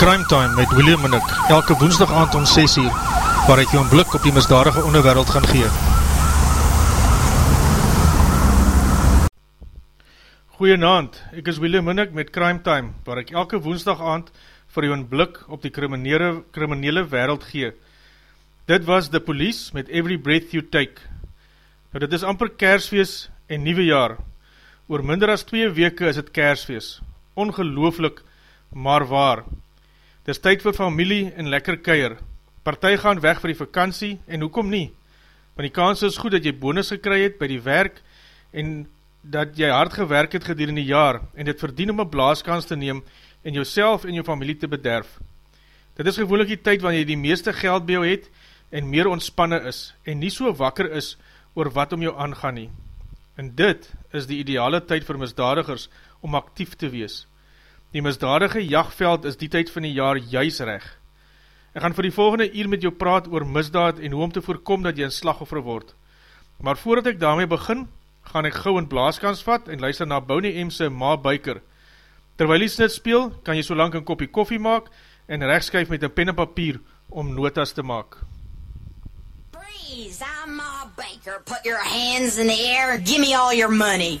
Crime Time met William Minnick, elke woensdag aand om 6 uur, waar ek jou een blik op die misdadige onderwereld gaan gee. Goeienaand, ek is William Minnick met Crime Time, waar ek elke woensdag aand vir jou een blik op die kriminele, kriminele wereld gee. Dit was The Police met Every Breath You Take. Nou dit is amper kersfeest en nieuwe jaar. Oor minder as twee weke is het kersfeest. Ongelooflik, maar waar. Dit is tyd vir familie en lekker keier. Partij gaan weg vir die vakantie en hoekom nie? Want die kans is goed dat jy bonus gekry het by die werk en dat jy hard gewerk het in die jaar en dit verdien om een blaaskans te neem en jouself en jou familie te bederf. Dit is gewoonlik die tyd wanneer jy die meeste geld by jou het en meer ontspanne is en nie so wakker is oor wat om jou aangaan nie. En dit is die ideale tyd vir misdadigers om actief te wees. Die misdadige jagveld is die tyd van die jaar juis reg. Ek gaan vir die volgende uur met jou praat oor misdaad en hoe om te voorkom dat jy een slagoffer word. Maar voordat ek daarmee begin, gaan ek gauw in blaaskans vat en luister na Bonnie M's Ma Biker. Terwyl die snit speel, kan jy so lang een kopie koffie maak en rechtskyf met een pen en papier om notas te maak. Breeze, I'm Ma Baker. Put your hands in the air and give me all your money.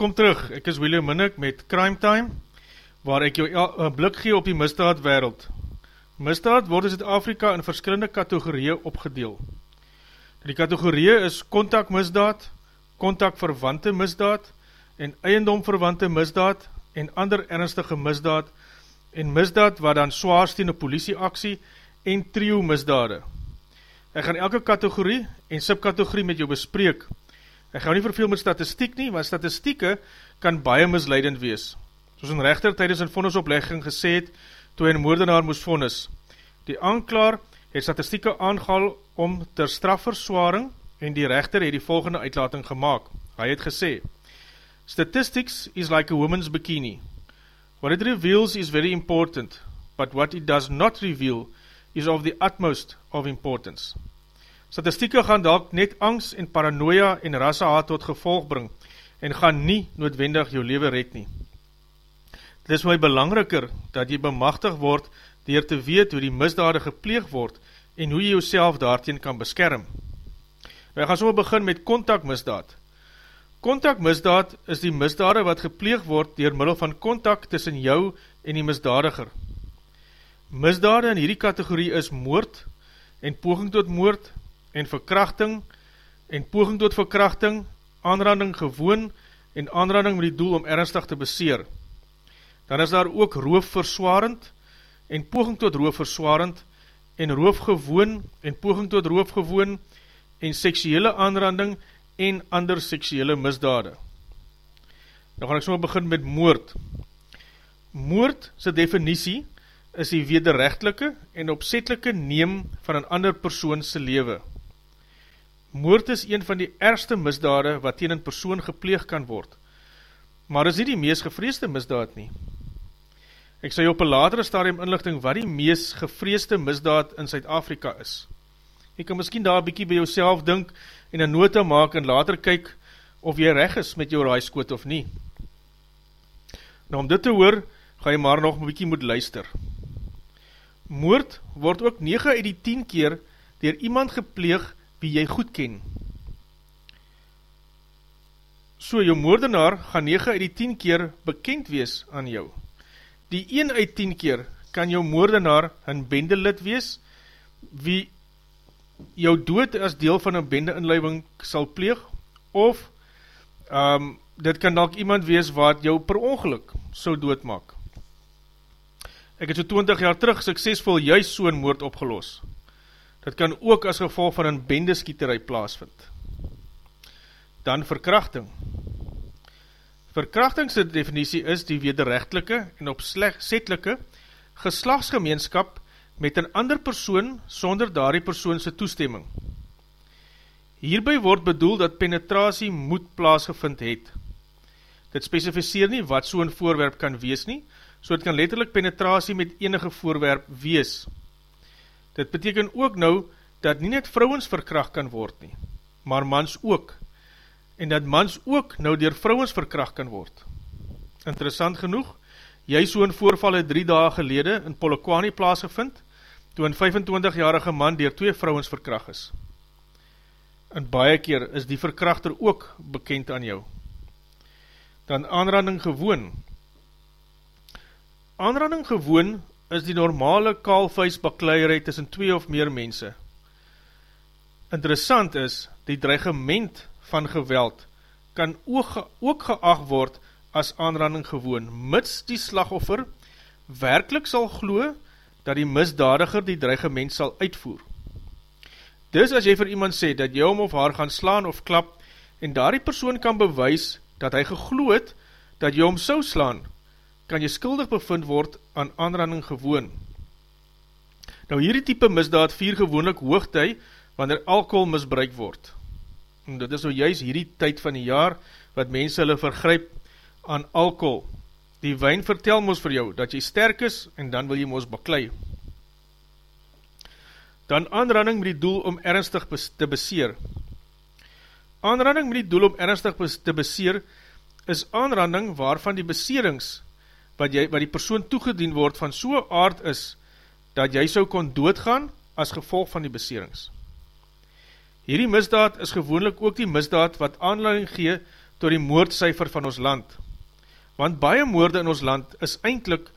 Welkom terug, ek is William Minnick met Crime Time, waar ek jou el- een blik gee op die misdaad wereld. Misdaad word in Zuid-Afrika in verskillende kategorieë opgedeel. Die kategorieë is kontakmisdaad, kontakverwante misdaad en eiendomverwante misdaad en ander ernstige misdaad en misdaad wat dan swaarst in die politieaksie en trio misdade. Ek gaan elke kategorie en subkategorie met jou bespreek. Ek gaan nie verveel met statistiek nie, want statistieke kan baie misleidend wees. Soos een rechter tydens een vonnisoplegging gesê het, toe hy een moordenaar moes vonnis. Die aanklaar het statistieke aangehaal om ter strafverswaring en die rechter het die volgende uitlating gemaakt. Hy het gesê, Statistics is like a woman's bikini. What it reveals is very important, but what it does not reveal is of the utmost of importance. Statistieke gaan dalk net angst en paranoia en rassehaat tot gevolg bring en gaan nie noodwendig jou leven red nie. Dit is my belangriker dat jy bemachtig word dier te weet hoe die misdade gepleeg word en hoe jy jouself daarteen kan beskerm. Wij gaan so begin met kontakmisdaad. Kontakmisdaad is die misdade wat gepleeg word dier middel van kontak tussen jou en die misdadiger. Misdade in hierdie kategorie is moord en poging tot moord en verkrachting en poging tot verkrachting, aanranding gewoon en aanranding met die doel om ernstig te beseer. Dan is daar ook roof verswarend en poging tot roof verswarend en roof gewoon en poging tot roof gewoon en seksuele aanranding en ander seksuele misdade. Nou gaan ek so begin met moord. Moord, sy definitie, is die wederrechtelike en opzetelike neem van een ander persoonse lewe. Moord is een van die ergste misdade wat teen een persoon gepleeg kan word, maar is nie die meest gevreesde misdaad nie. Ek sal jou op een latere stadium inlichting wat die meest gevreesde misdaad in Suid-Afrika is. Jy kan miskien daar bykie by jouself dink en een nota maak en later kyk of jy reg is met jou raaiskoot of nie. Nou om dit te hoor, ga jy maar nog bykie moet luister. Moord word ook 9 uit die 10 keer dier iemand gepleeg wie jy goed ken. So jou moordenaar gaan 9 uit die 10 keer bekend wees aan jou. Die 1 uit 10 keer kan jou moordenaar een bendelid wees, wie jou dood as deel van een bende inleiding sal pleeg, of um, dit kan dalk iemand wees wat jou per ongeluk sal doodmaak. Ek het so 20 jaar terug suksesvol juist so'n moord opgelos. Dit kan ook as gevolg van een bendeskieterij plaasvind. Dan verkrachting. Verkrachtingse definitie is die wederrechtelike en opzetelike geslagsgemeenskap met een ander persoon sonder daardie persoonse toestemming. Hierby word bedoel dat penetratie moet plaasgevind het. Dit specificeer nie wat so'n voorwerp kan wees nie, so het kan letterlijk penetratie met enige voorwerp wees. Dit beteken ook nou dat nie net vrouwens verkracht kan word nie, maar mans ook, en dat mans ook nou dier vrouwens verkracht kan word. Interessant genoeg, jy so'n voorval het drie dagen gelede in Polokwane plaasgevind, toe een 25-jarige man dier twee vrouwens verkracht is. En baie keer is die verkrachter ook bekend aan jou. Dan aanranding gewoon. Aanranding gewoon is die normale kaalvuis bakleierij tussen twee of meer mense. Interessant is, die dreigement van geweld kan ook, ge ook geacht word as aanranding gewoon, mits die slagoffer werkelijk sal gloe, dat die misdadiger die dreigement sal uitvoer. Dus as jy vir iemand sê, dat jy hom of haar gaan slaan of klap, en daar die persoon kan bewys, dat hy gegloed, dat jy hom sou slaan, kan jy skuldig bevind word aan aanranding gewoon. Nou hierdie type misdaad vier gewoonlik hoogtij, wanneer alcohol misbruik word. En dit is nou juist hierdie tyd van die jaar, wat mense hulle vergryp aan alcohol, Die wijn vertel ons vir jou, dat jy sterk is, en dan wil jy ons baklei. Dan aanranding met die doel om ernstig te beseer. Aanranding met die doel om ernstig te beseer, is aanranding waarvan die beserings, wat, jy, wat die persoon toegedien word, van so'n aard is, dat jy so kon doodgaan, as gevolg van die beserings. Hierdie misdaad is gewoonlik ook die misdaad, wat aanleiding gee, tot die moordcijfer van ons land want baie moorde in ons land is eindelijk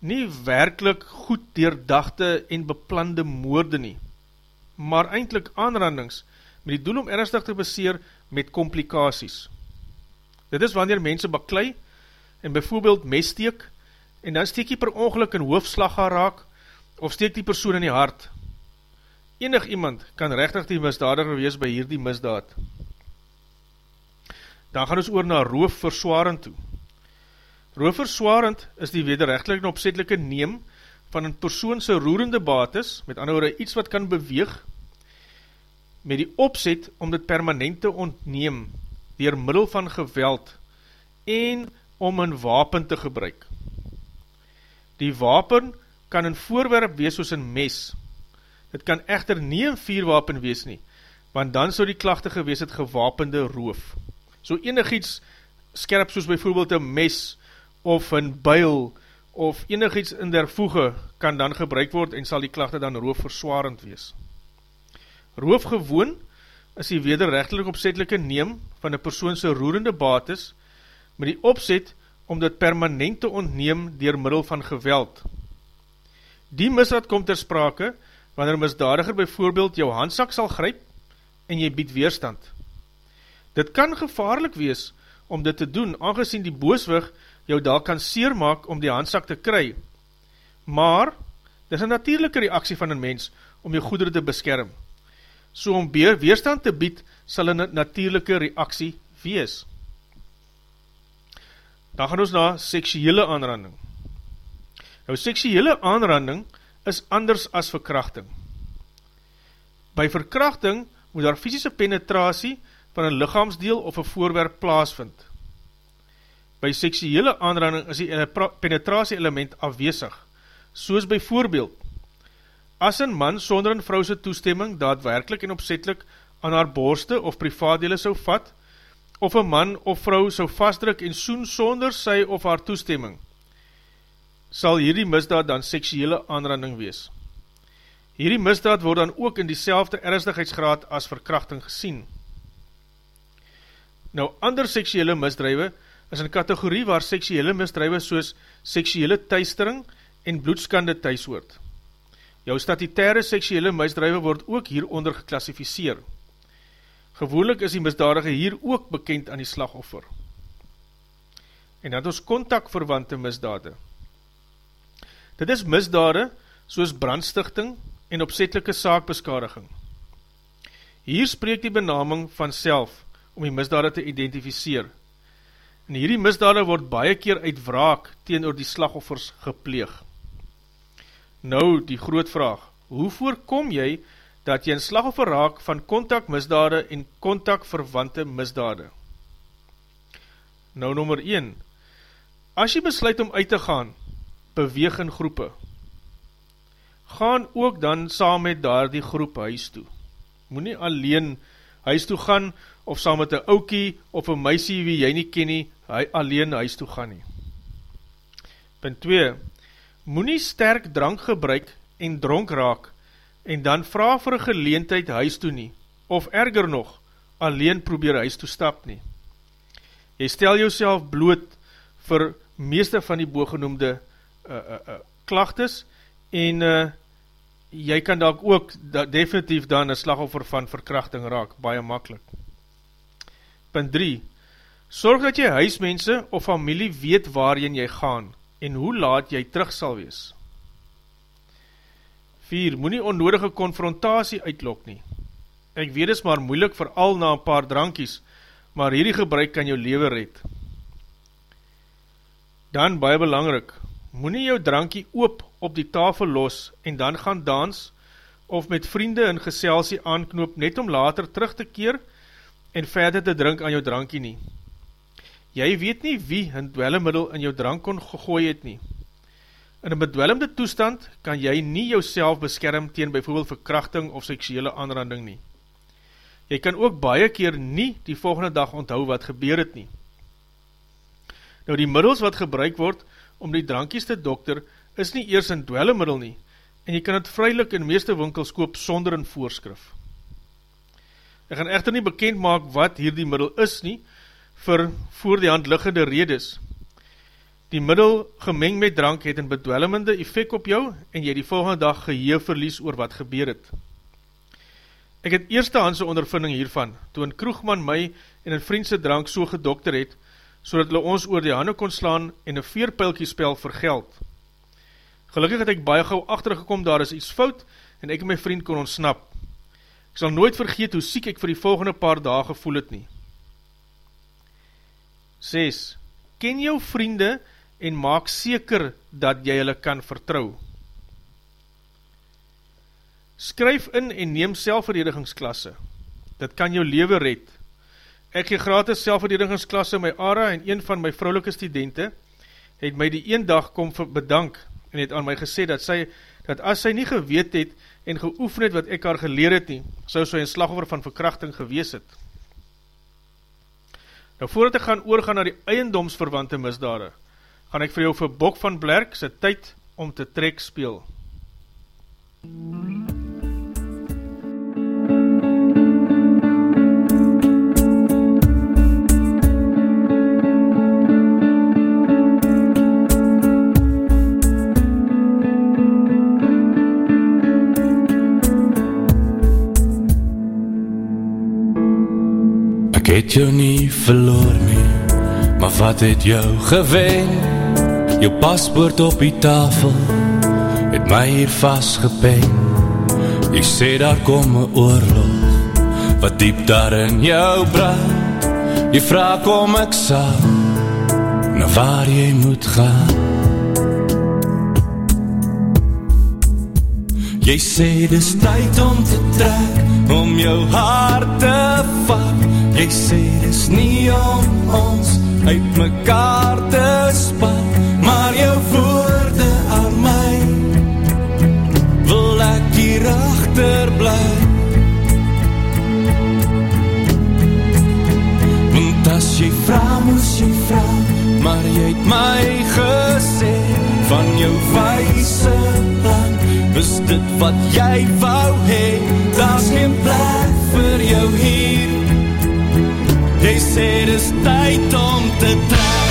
nie werkelijk goed deurdachte en beplande moorde nie, maar eindelijk aanrandings met die doel om ernstig te beseer met complicaties. Dit is wanneer mense baklei en bijvoorbeeld messteek en dan steek jy per ongeluk in hoofslag gaan raak of steek die persoon in die hart. Enig iemand kan rechtig die misdadiger wees by hierdie misdaad. Dan gaan ons oor na roof verswarend toe. Roof verswarend is die wederrechtlik en opzetlike neem van een persoonse roerende bates, met ander woorde iets wat kan beweeg, met die opzet om dit permanent te ontneem, dier middel van geweld, en om een wapen te gebruik. Die wapen kan een voorwerp wees soos een mes. Dit kan echter nie een vierwapen wees nie, want dan sou die klachte gewees het gewapende roof. So enig iets skerp soos bijvoorbeeld een mes, of een buil, of enig iets in der voege, kan dan gebruik word en sal die klachte dan roof verswarend wees. Roof gewoon is die wederrechtelik opzetelike neem van een persoonse roerende bates, met die opzet om dit permanent te ontneem dier middel van geweld. Die misdaad kom ter sprake, wanneer misdadiger bijvoorbeeld jou handsak sal gryp en jy bied weerstand. Dit kan gevaarlik wees om dit te doen, aangezien die booswig jou daar kan seer maak om die handsak te kry. Maar, dit is een natuurlijke reaksie van een mens om jou goedere te beskerm. So om weerstand te bied, sal een natuurlijke reaksie wees. Dan gaan ons na seksuele aanranding. Nou, seksuele aanranding is anders as verkrachting. By verkrachting moet daar fysische penetratie van een lichaamsdeel of een voorwerp plaasvind. By seksuele aanranding is die penetratie element afwezig, soos by voorbeeld, as een man sonder een vrouwse toestemming daadwerkelijk en opzettelik aan haar borste of privaatdele sou vat, of een man of vrou sou vastdruk en soen sonder sy of haar toestemming, sal hierdie misdaad dan seksuele aanranding wees. Hierdie misdaad word dan ook in die selfde ernsdigheidsgraad as verkrachting gesien. Nou, ander seksuele misdrijwe is een kategorie waar seksuele misdrijwe soos seksuele thuistering en bloedskande thuis hoort. Jou statutaire seksuele misdrijwe word ook hieronder geklassificeer. Gewoonlik is die misdadige hier ook bekend aan die slagoffer. En dat ons kontakverwante misdade. Dit is misdade soos brandstichting en opzetelike saakbeskadiging. Hier spreek die benaming van self om die misdade te identificeer. En hierdie misdade word baie keer uit wraak teen oor die slagoffers gepleeg. Nou die groot vraag, hoe voorkom jy dat jy een slagoffer raak van kontakmisdade en kontakverwante misdade. Nou nummer 1, as jy besluit om uit te gaan, beweeg in groepe, gaan ook dan saam met daar die groep huis toe. Moe nie alleen huis toe gaan, of saam met een oukie, of een meisie wie jy nie ken nie, hy alleen huis toe gaan nie. Punt 2, moe nie sterk drank gebruik en dronk raak, en dan vraag vir een geleentheid huis toe nie, of erger nog, alleen probeer huis toe stap nie. Jy stel jouself bloot vir meeste van die boogenoemde uh, uh, uh, klachtes, en uh, jy kan daar ook da, definitief dan een slagoffer van verkrachting raak, baie makkelijk. Punt 3 Sorg dat jy huismense of familie weet waarin jy gaan, en hoe laat jy terug sal wees. 4. Moe onnodige konfrontatie uitlok nie. Ek weet is maar moeilik vooral na een paar drankies, maar hierdie gebruik kan jou leven red. Dan, baie belangrik, moe nie jou drankie oop op die tafel los en dan gaan dans of met vriende in geselsie aanknoop net om later terug te keer en verder te drink aan jou drankie nie. Jy weet nie wie een dwellemiddel in jou drank kon gegooi het nie. In een bedwellende toestand kan jy nie jouself beskerm teen bijvoorbeeld verkrachting of seksuele aanranding nie. Jy kan ook baie keer nie die volgende dag onthou wat gebeur het nie. Nou die middels wat gebruik word om die drankies te dokter is nie eers een dwellemiddel nie en jy kan het vrylik in meeste winkels koop sonder een voorskrif. Ek gaan echter nie bekend maak wat hier die middel is nie vir voor die hand liggende redes. Die middel gemeng met drank het een bedwelmende effect op jou en jy die volgende dag geheel verlies oor wat gebeur het. Ek het eerstehandse ondervinding hiervan, toe een kroegman my en een vriendse drank so gedokter het, so dat hulle ons oor die hande kon slaan en een veerpilkiespel vergeld. Gelukkig het ek baie gauw achtergekom, daar is iets fout, en ek en my vriend kon ontsnap. Ek sal nooit vergeet hoe siek ek vir die volgende paar dagen gevoel het nie. 6. Ken jou vriende en maak seker dat jy hulle kan vertrouw. Skryf in en neem selfverdedigingsklasse. Dit kan jou leven red. Ek gee gratis selfverdedigingsklasse my ARA en een van my vrouwelike studente het my die een dag kom bedank en het aan my gesê dat sy, dat as sy nie geweet het en geoefen het wat ek haar geleer het nie, sou sy een slagoffer van verkrachting gewees het. Nou voordat ek gaan oorgaan na die eiendomsverwante misdade, gaan ek vir jou vir Bok van Blerk sy tyd om te trek speel. MUZIEK het jou nie verloor nie, maar wat het jou gewen? Jou paspoort op die tafel, het my hier vastgepen. Jy sê daar kom een oorlog, wat diep daar in jou brand. Jy vraag kom ek sal, na waar jy moet gaan. Jy sê dis tyd om te trek, om jou hart te vat, Jy sê dis nie om ons uit mekaar te span Maar jou woorde aan my. Wil ek hier achter bly? Want as jy vraag moes jy vraag Maar jy het my gesê. Van jou wijse plan Is dit wat jy wou hee Daar is geen plek vir jou hier sê dis tyd om te trek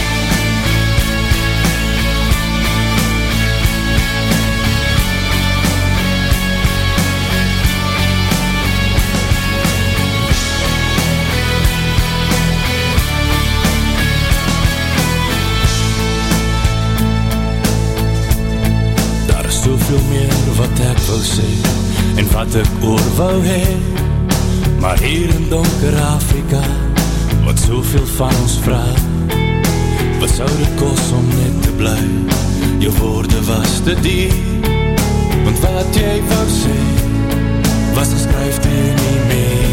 soveel meer wat ek wil sê En wat ek oor wou hee Maar hier in donker Afrika wat soveel van ons vraag. Wat sou dit kost om net te bly Jou woorde was te dier Want wat jy wou sê Was geskryf te nie meer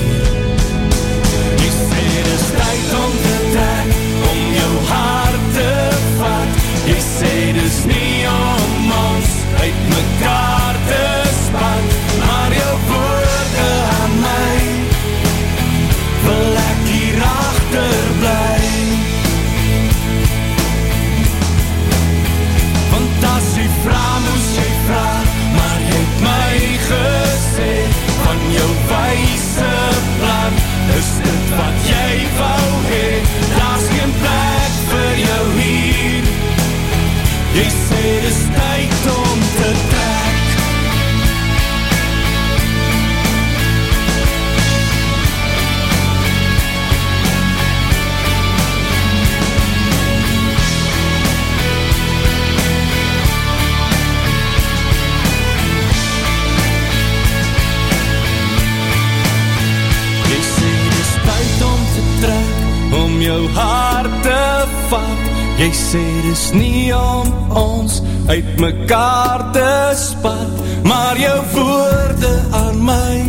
Jy sê dis nie om ons uit mekaar te spat Maar jou woorde aan my.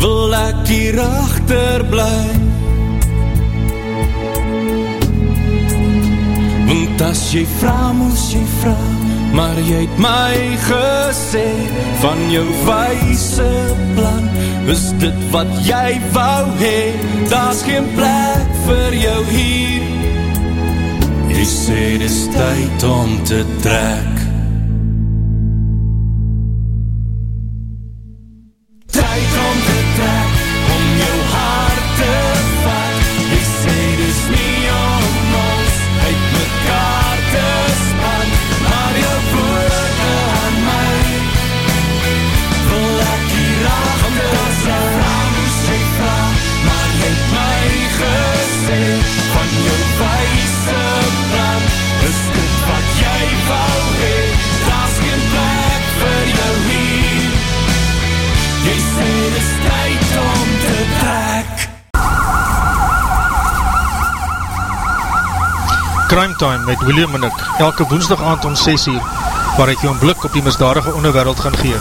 Wil ek hier achter bly? Want as jy vraag, moes jy vraag Maar jy het my gesê Van jou wijse plan Is dit wat jy wou hee Daar is geen plek vir jou hier Jy sê dis tyd om te trek Crime Time met William en ek, elke woensdag aand om 6 uur, waar ik jou een blik op die misdadige onderwereld gaan gee.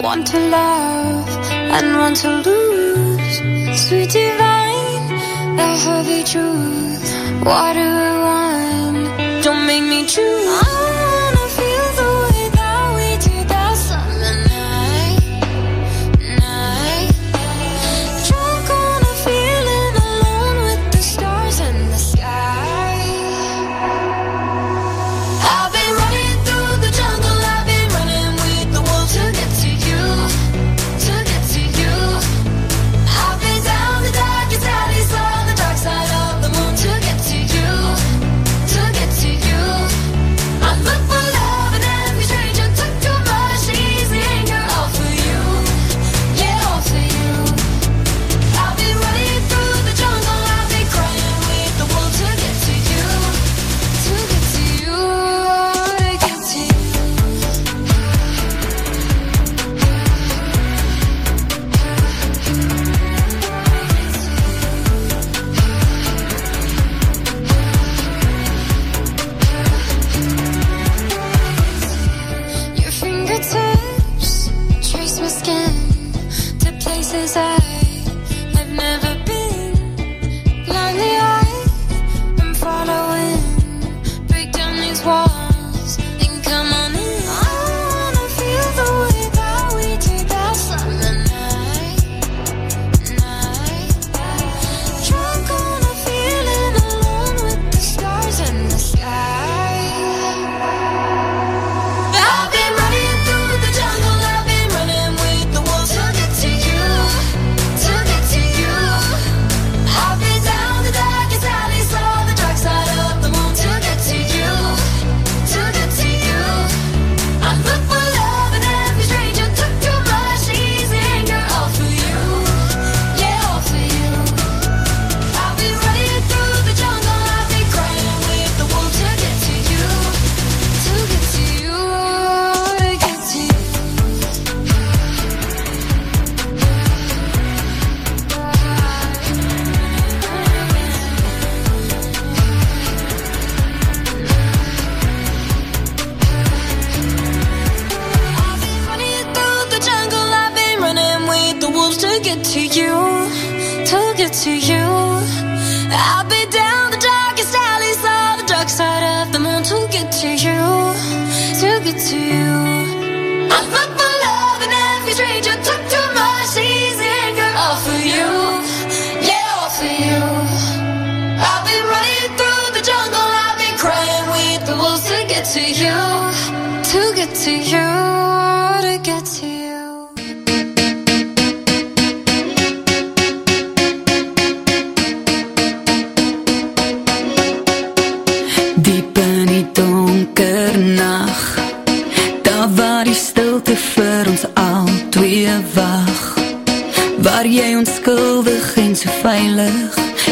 Want to love and want to lose. Sweet divine, the heavy truth. Water ain't?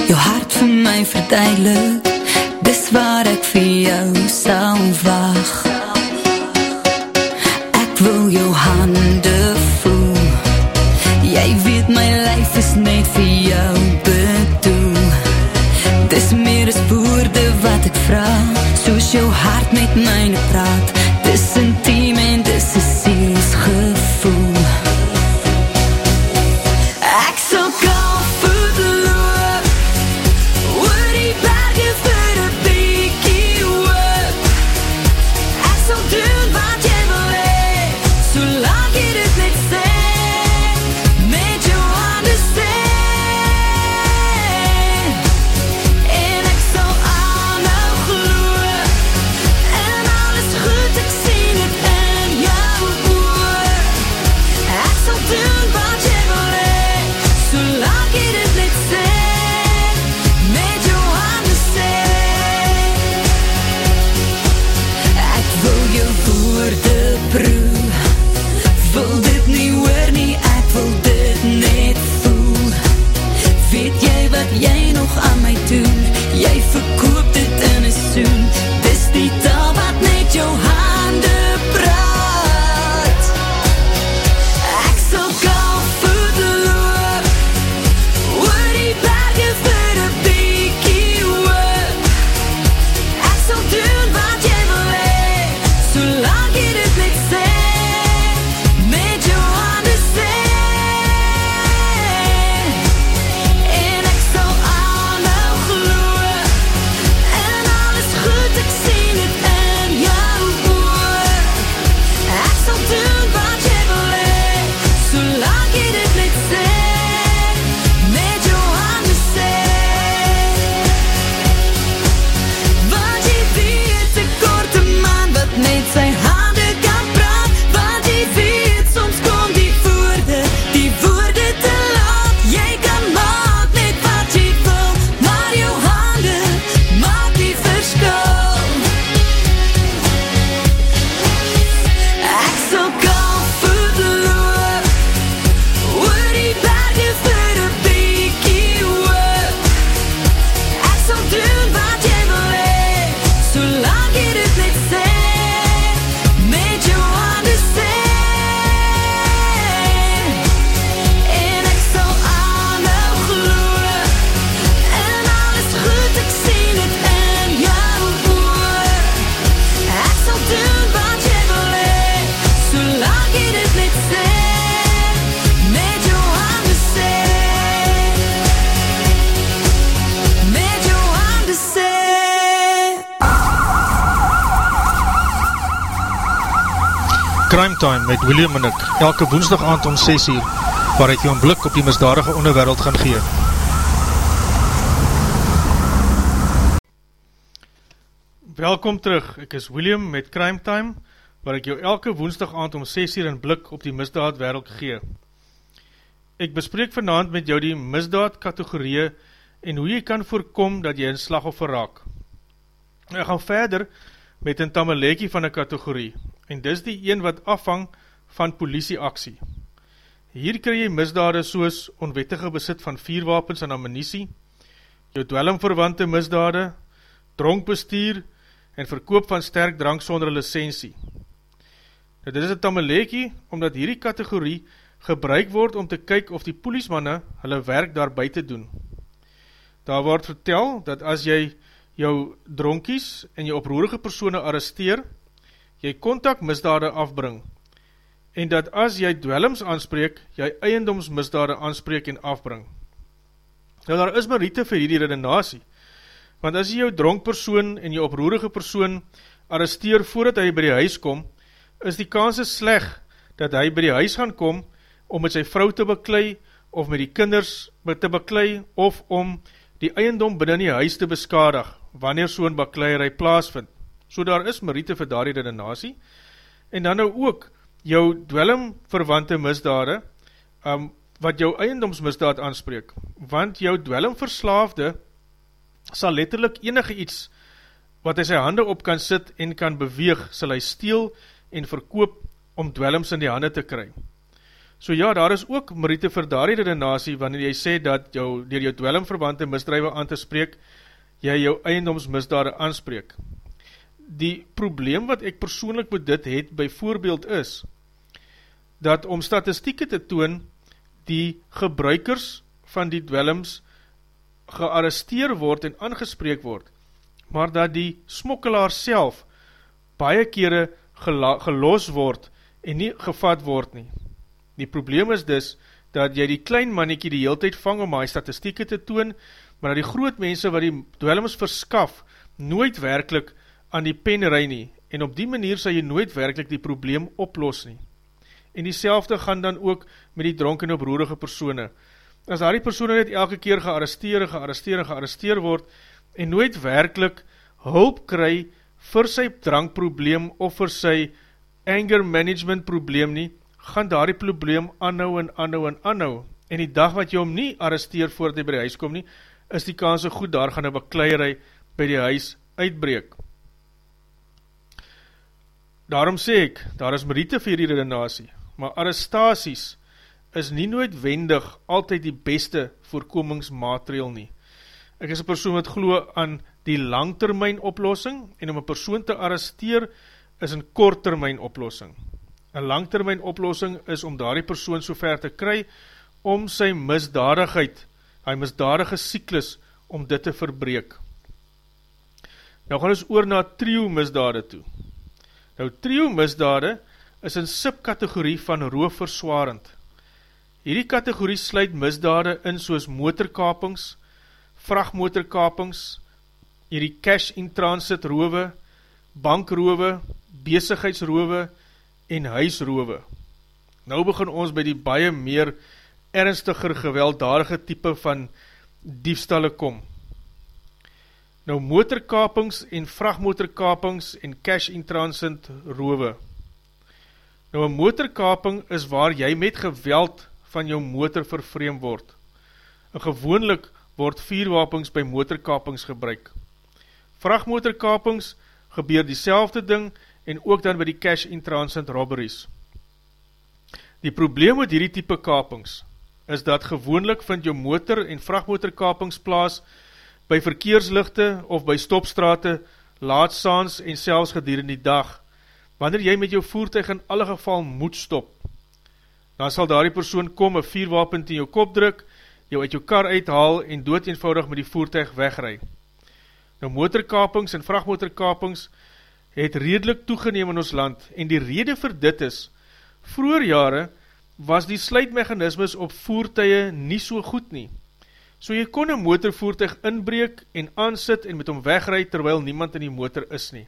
je hart voor mij verduidelijk Crime Time met William en ek, elke woensdag aand om 6 uur, waar ek jou een blik op die misdadige onderwereld gaan gee. Welkom terug, ek is William met Crime Time, waar ek jou elke woensdag aand om 6 uur een blik op die misdaad wereld gee. Ek bespreek vanavond met jou die misdaad kategorieë en hoe jy kan voorkom dat jy een slagoffer raak. Ek gaan verder met een tamalekie van een kategorie en dis die een wat afhang van politieaksie. Hier kry jy misdade soos onwettige besit van vierwapens en ammunisie, jou dwellingverwante misdade, dronkbestuur en verkoop van sterk drank sonder licensie. Nou, dit is een tamalekie omdat hierdie kategorie gebruik word om te kyk of die poliesmanne hulle werk daar buiten doen. Daar word vertel dat as jy jou dronkies en jou oproerige persoene arresteer, jy contact misdade afbring, en dat as jy dwellings aanspreek, jy eiendomsmisdade aanspreek en afbring. Nou daar is mariete vir hierdie redenasie, want as jy jou dronkpersoon en jou oproerige persoon arresteer voordat hy by die huis kom, is die kans sleg dat hy by die huis gaan kom om met sy vrou te beklei, of met die kinders te beklei, of om die eiendom binnen die huis te beskadig, wanneer so'n bakleierij plaasvind. So daar is Mariete vir daar die redenasie. En dan nou ook jou dwelling verwante misdade, um, wat jou eiendomsmisdaad aanspreek. Want jou dwelling verslaafde sal letterlik enige iets wat hy sy hande op kan sit en kan beweeg, sal hy steel en verkoop om dwellings in die hande te kry. So ja, daar is ook Mariete vir daar die redenasie, wanneer jy sê dat jou, dier jou dwellingverwante misdrijwe aan te spreek, jy jou eiendomsmisdade aanspreek. Die probleem wat ek persoonlik met dit het, by voorbeeld is, dat om statistieke te toon, die gebruikers van die dwellings gearresteer word en aangespreek word, maar dat die smokkelaar self baie kere gelos word en nie gevat word nie. Die probleem is dus, dat jy die klein mannekie die heel tyd vang om my statistieke te toon, maar dat die groot mense wat die dwellings verskaf, nooit werkelijk aan die pen rij nie, en op die manier sal jy nooit werkelijk die probleem oplos nie. En die gaan dan ook met die dronken oproerige persoene. As daar die persoene net elke keer gearresteer, gearresteer, gearresteer word, en nooit werkelijk hulp kry vir sy drankprobleem of vir sy anger management probleem nie, gaan daar die probleem anhou en anhou en anhou. En die dag wat jy hom nie arresteer voordat hy by die huis kom nie, is die kans so goed, daar gaan een bekleierij by die huis uitbreek. Daarom sê ek, daar is Mariete vir die redenasie, maar arrestaties is nie noodwendig altyd die beste voorkomingsmaterial nie. Ek is een persoon wat glo aan die langtermijn oplossing en om een persoon te arresteer is een korttermijn oplossing. Een langtermijn oplossing is om daar die persoon so ver te kry om sy misdadigheid hy misdadige syklus om dit te verbreek. Nou gaan ons oor na trio misdade toe. Nou trio misdade is een subkategorie van roofverswarend. Hierdie kategorie sluit misdade in soos motorkapings, vrachtmotorkapings, hierdie cash in transit rove, bankrove, bezigheidsrove en huisrove. Nou begin ons by die baie meer ernstiger gewelddadige type van diefstalle kom. Nou motorkapings en vrachtmotorkapings en cash in transit rove. Nou een motorkaping is waar jy met geweld van jou motor vervreem word. En gewoonlik word vierwapings by motorkapings gebruik. Vrachtmotorkapings gebeur die ding en ook dan by die cash in transit robberies. Die probleem met hierdie type kapings is dat gewoonlik vind jou motor en vrachtmotorkapings plaas by verkeerslichte of by stopstrate, laatsaans en selfs gedurende die dag, wanneer jy met jou voertuig in alle geval moet stop. Dan sal daar die persoon kom, een vierwapen in jou kop druk, jou uit jou kar uithaal en dood eenvoudig met die voertuig wegrui. Nou motorkapings en vrachtmotorkapings het redelijk toegeneem in ons land en die rede vir dit is, vroeger jare was die sluitmechanismes op voertuie nie so goed nie. So jy kon een motorvoertuig inbreek en aansit en met hom wegrijd terwyl niemand in die motor is nie.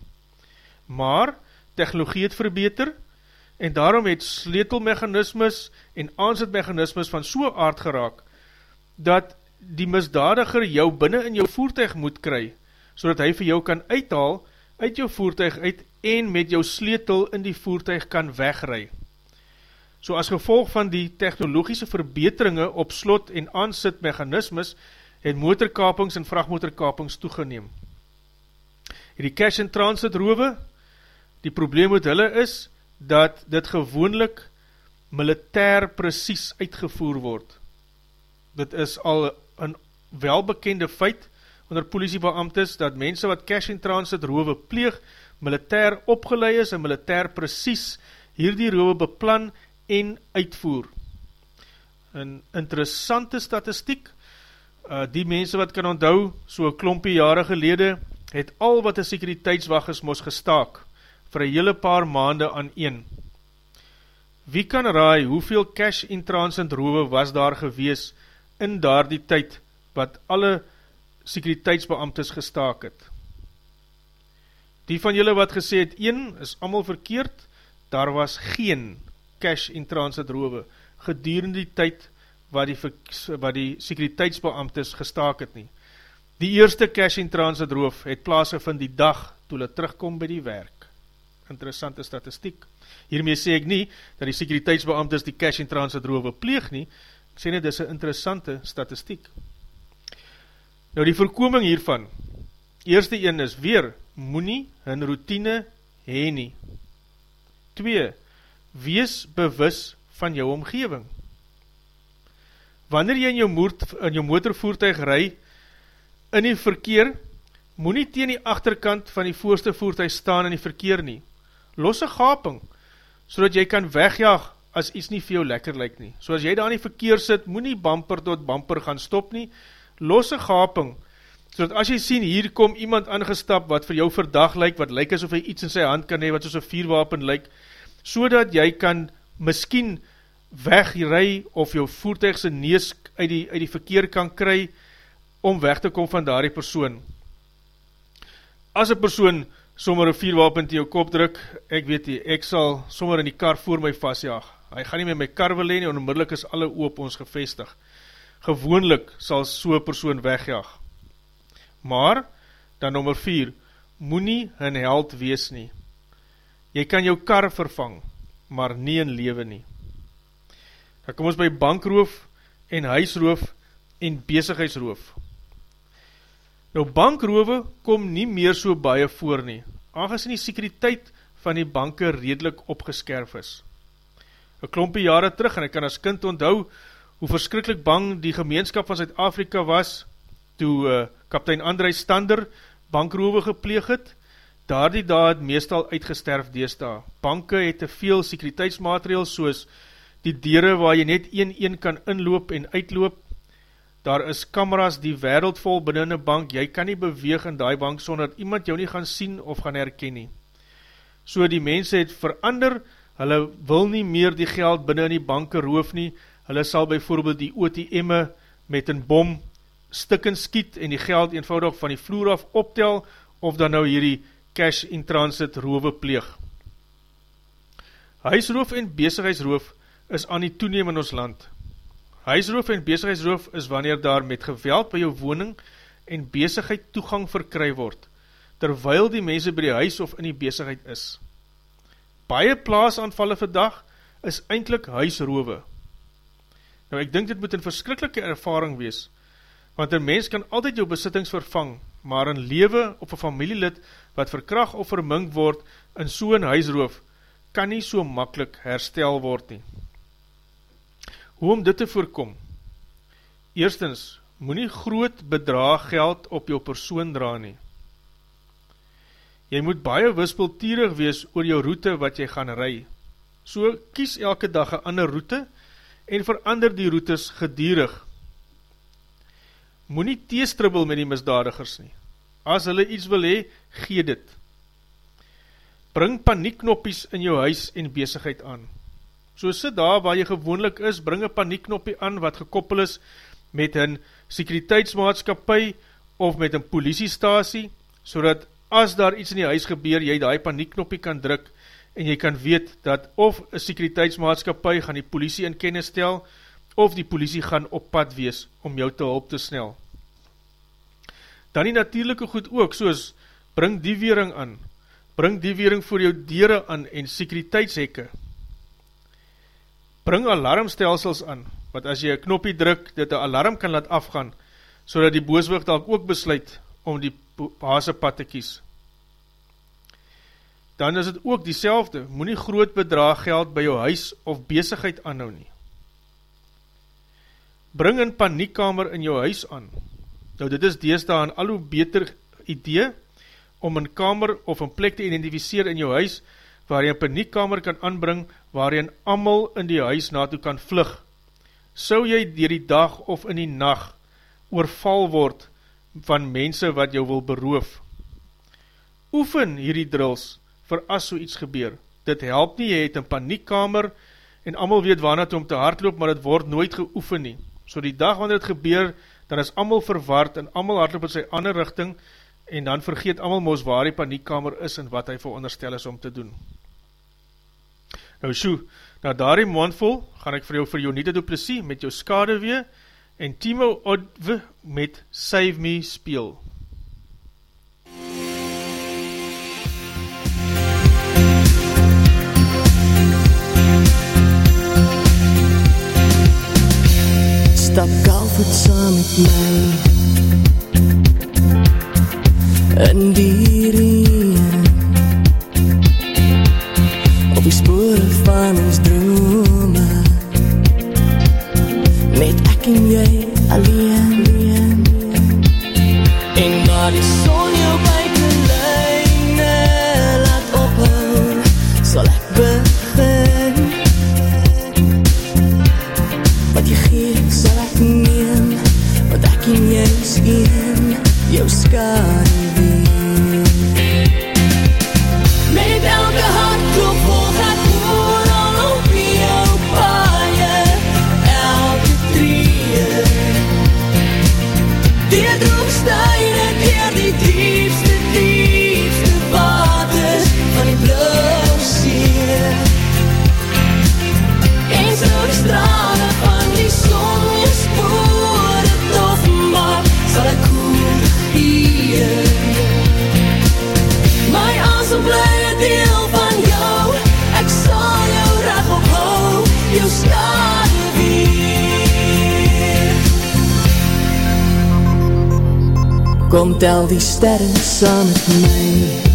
Maar, technologie het verbeter en daarom het sleutelmechanismes en aanzetmechanismes van so aard geraak, dat die misdadiger jou binnen in jou voertuig moet kry, so dat hy vir jou kan uithaal uit jou voertuig uit en met jou sleutel in die voertuig kan wegrui. So as gevolg van die technologische verbeteringe op slot en aansitmechanismes het motorkapings en vrachtmotorkapings toegeneem. Die cash and transit rove, die probleem met hulle is, dat dit gewoonlik militair precies uitgevoer word. Dit is al een welbekende feit onder politiebeamtes, dat mense wat cash and transit rove pleeg, militair opgeleid is en militair precies hierdie rove beplan en uitvoer. Een interessante statistiek, uh, die mense wat kan onthou, so klompie jare gelede, het al wat die sekuriteitswag is mos gestaak, vir een hele paar maande aan een. Wie kan raai hoeveel cash in transit rove was daar gewees in daar die tyd wat alle sekuriteitsbeamtes gestaak het? Die van julle wat gesê het, een is allemaal verkeerd, daar was geen cash in transit rove gedurende die tyd wat die, wat die sekuriteitsbeamtes gestaak het nie. Die eerste cash in transit roof het plaas gevind die dag toe hulle terugkom by die werk interessante statistiek. Hiermee sê ek nie, dat die sekuriteitsbeamtes die cash in transit rove pleeg nie, ek sê nie, dit is een interessante statistiek. Nou die voorkoming hiervan, eerste een is weer, moenie hun routine heen nie. Twee, wees bewus van jou omgeving. Wanneer jy in jou, moord, in jou motorvoertuig rij, in die verkeer, moet nie teen die achterkant van die voorste voertuig staan in die verkeer nie losse gaping, so jy kan wegjaag as iets nie vir jou lekker lyk nie. So as jy daar in die verkeer sit, moet nie bumper tot bumper gaan stop nie, losse gaping, so as jy sien, hier kom iemand aangestap wat vir jou verdag lyk, wat lyk asof hy iets in sy hand kan hee, wat soos een vierwapen lyk, so dat jy kan miskien wegrui of jou voertuigse nees uit die, uit die verkeer kan kry, om weg te kom van daar die persoon. As een persoon sommer een vierwapen te jou kop druk, ek weet nie, ek sal sommer in die kar voor my vastjaag. Hy gaan nie met my kar wil leen, en onmiddellik is alle oop ons gevestig. Gewoonlik sal so'n persoon wegjaag. Maar, dan nummer vier, moet nie een held wees nie. Jy kan jou kar vervang, maar nie in lewe nie. Dan kom ons by bankroof en huisroof en bezigheidsroof. Nou bankrove kom nie meer so baie voor nie, aangezien die sekuriteit van die banke redelijk opgeskerf is. Een klompie jare terug, en ek kan as kind onthou, hoe verskrikkelijk bang die gemeenskap van Zuid-Afrika was, toe uh, kaptein André Stander bankrove gepleeg het, daar die daar het meestal uitgesterf deesda. Banke het te veel sekuriteitsmateriaal, soos die dere waar jy net een een kan inloop en uitloop, daar is kameras die wereld vol binnen een bank, jy kan nie beweeg in die bank, sonder dat iemand jou nie gaan sien of gaan herken nie. So die mense het verander, hulle wil nie meer die geld binnen in die banke roof nie, hulle sal bijvoorbeeld die OTM'e met een bom stikken skiet en die geld eenvoudig van die vloer af optel, of dan nou hierdie cash in transit rove pleeg. Huisroof en bezigheidsroof is aan die toeneem in ons land, Huisroof en bezigheidsroof is wanneer daar met geweld by jou woning en bezigheid toegang verkry word, terwyl die mense by die huis of in die bezigheid is. Baie plaasanvalle vandag is eindelijk huisroofe. Nou ek dink dit moet een verskrikkelike ervaring wees, want een mens kan altyd jou besittings vervang, maar een lewe of een familielid wat verkracht of vermink word in so'n huisroof, kan nie so makkelijk herstel word nie. Hoe om dit te voorkom? Eerstens, moet nie groot bedraag geld op jou persoon dra nie. Jy moet baie wispeltierig wees oor jou route wat jy gaan ry. So kies elke dag een ander route en verander die routes gedierig. Moet nie teestribbel met die misdadigers nie. As hulle iets wil hee, gee dit. Bring panieknoppies in jou huis en bezigheid aan. So sit daar waar jy gewoonlik is, bring een paniekknoppie aan wat gekoppel is met een sekuriteitsmaatskapie of met een politiestasie, so dat as daar iets in die huis gebeur, jy die paniekknoppie kan druk en jy kan weet dat of een sekuriteitsmaatskapie gaan die politie in kennis stel, of die politie gaan op pad wees om jou te hulp te snel. Dan die natuurlijke goed ook, soos bring die wering aan, bring die wering voor jou dere aan en sekuriteitshekke. Bring alarmstelsels aan, wat as jy een knoppie druk, dit een alarm kan laat afgaan, so die booswicht ook besluit om die haase pad te kies dan is het ook die selfde, moet nie groot bedrag geld by jou huis of bezigheid aanhou nie. Bring een paniekkamer in jou huis aan. Nou dit is deesda een al hoe beter idee, om een kamer of een plek te identificeer in jou huis, waar jy een paniekkamer kan aanbring, waar jy amal in die huis naartoe kan vlug. Sou jy dier die dag of in die nacht oorval word van mense wat jou wil beroof. Oefen hierdie drills, vir as so iets gebeur. Dit help nie, jy het een paniekkamer en amal weet waarna toe om te hardloop, maar het word nooit geoefen nie. So die dag wanneer het gebeur, dan is amal verwaard en amal hardloop in sy ander richting en dan vergeet amal moos waar die paniekkamer is en wat hy veronderstel is om te doen. Nou so, na daarie mondvol gaan ek vir jou vir jou nie te duplisie met jou skade wee en Timo Odwe met Save Me speel. Stap kalvoet saam met my In die reen Op die spore van ons drome tel die sterren saam met my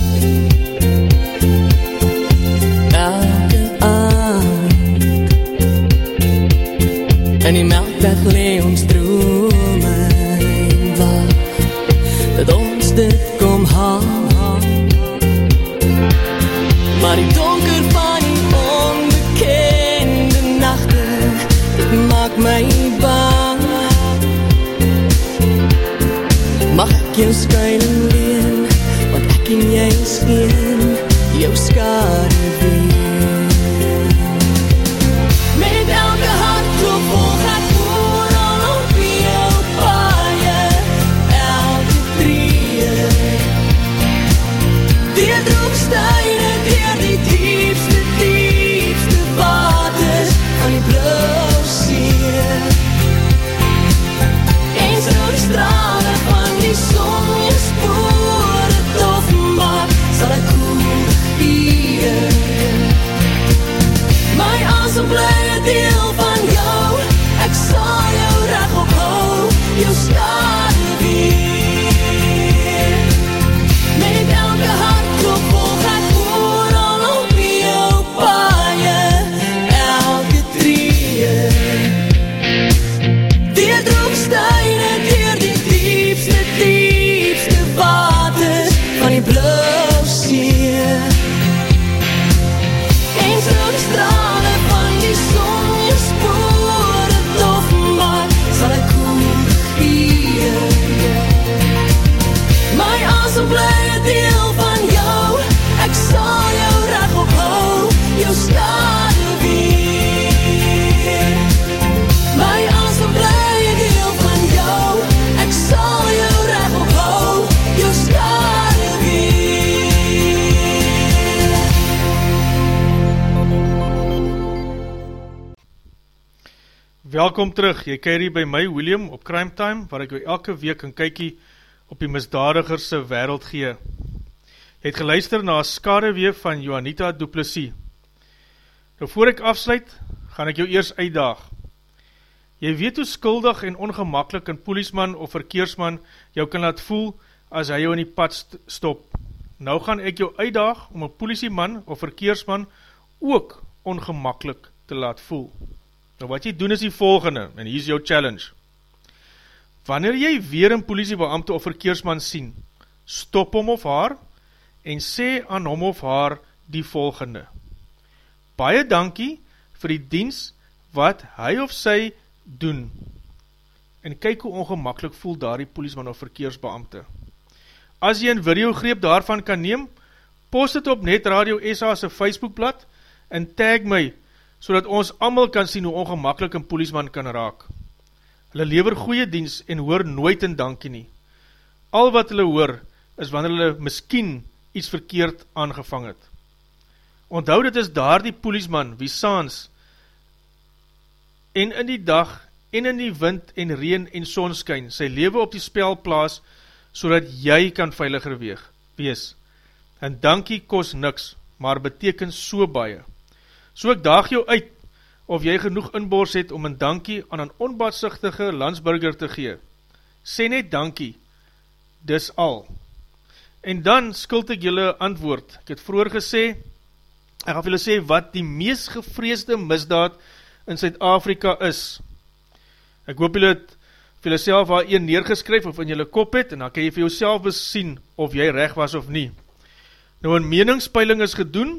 Welkom terug, jy keir hier by my William op Crime Time, waar ek jou elke week een kykie op die misdadigerse wereld gee. Jy het geluister na skadewee van Johanita Duplessis. Nou voor ek afsluit, gaan ek jou eers uitdaag. Jy weet hoe skuldig en ongemakkelijk een poliesman of verkeersman jou kan laat voel as hy jou in die pad st stop. Nou gaan ek jou uitdaag om een polisieman of verkeersman ook ongemakkelijk te laat voel. Nou wat jy doen is die volgende, en hier is jou challenge. Wanneer jy weer een politiebeamte of verkeersman sien, stop hom of haar, en sê aan hom of haar die volgende. Baie dankie vir die diens wat hy of sy doen. En kyk hoe ongemakkelijk voel daar die poliesman of verkeersbeamte. As jy een videogreep daarvan kan neem, post het op Net Radio SA's Facebookblad en tag my so dat ons allemaal kan sien hoe ongemakkelijk een poliesman kan raak. Hulle lever goeie diens en hoor nooit in dankie nie. Al wat hulle hoor, is wanneer hulle miskien iets verkeerd aangevang het. Onthou dit is daar die poliesman, wie saans, en in die dag, en in die wind en reen en sonskyn, sy leven op die spel plaas, so jy kan veiliger weeg, wees. En dankie kos niks, maar beteken so baie. So ek daag jou uit, of jy genoeg inbors het om een dankie aan een onbaatsigtige landsburger te gee. Sê net dankie, dis al. En dan skuld ek julle antwoord. Ek het vroeger gesê, ek vir julle sê wat die meest gevreesde misdaad in Suid-Afrika is. Ek hoop julle het vir julle self al een neergeskryf of in julle kop het, en dan kan jy vir jouself besien of jy recht was of nie. Nou een meningspeiling is gedoen,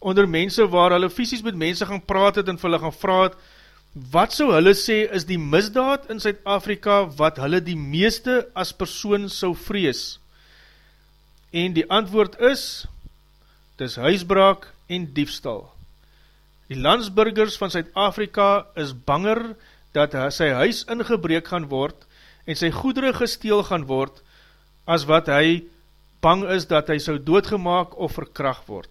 onder mense waar hulle fysisk met mense gaan praat het en vir hulle gaan vraag het, wat so hulle sê is die misdaad in Suid-Afrika wat hulle die meeste as persoon sou vrees? En die antwoord is, dis huisbraak en diefstal. Die landsburgers van Suid-Afrika is banger dat sy huis ingebreek gaan word en sy goedere gesteel gaan word as wat hy bang is dat hy sou doodgemaak of verkracht word.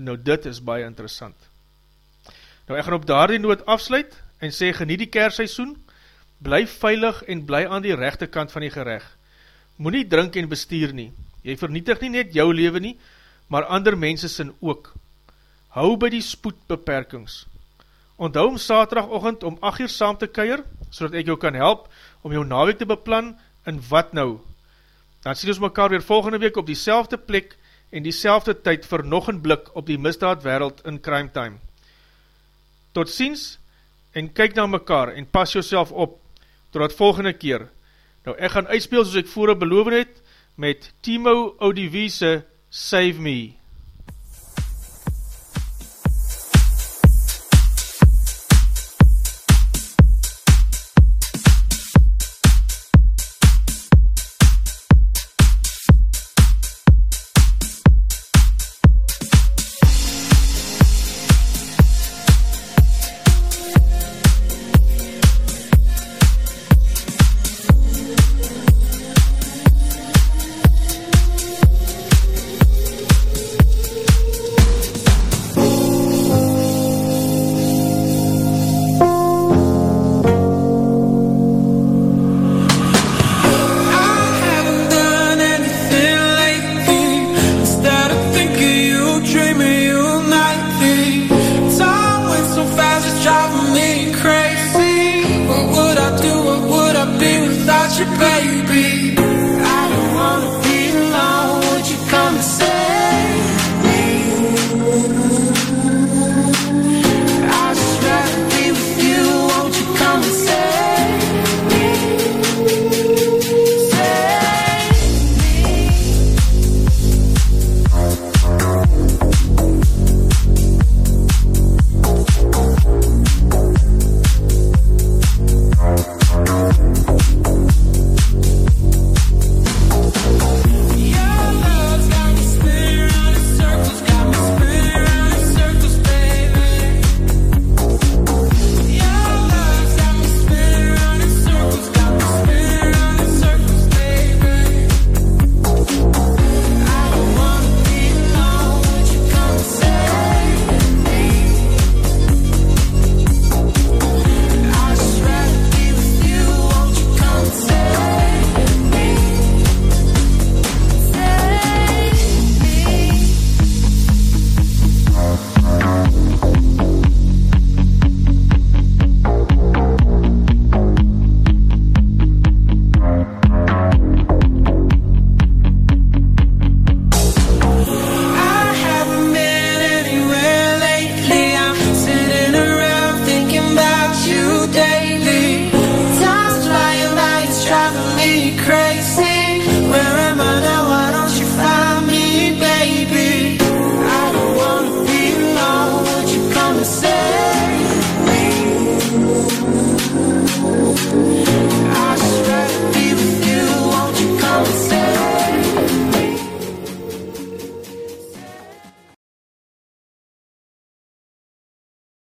Nou dit is baie interessant. Nou ek gaan op daardie noot afsluit en sê geniet die kerstseisoen, bly veilig en bly aan die rechte kant van die gerecht. Moe nie drink en bestuur nie. Jy vernietig nie net jou leven nie, maar ander mense sin ook. Hou by die spoedbeperkings. Onthou om saterdagochtend om 8 uur saam te keir, so ek jou kan help om jou naweek te beplan en wat nou. Dan sien ons mekaar weer volgende week op die plek en die tyd vir nog een blik op die misdaad wereld in crime time. Tot ziens en kyk na mekaar en pas jouself op totdat volgende keer. Nou ek gaan uitspeel soos ek voorop beloof het met Timo Odiviese Save Me.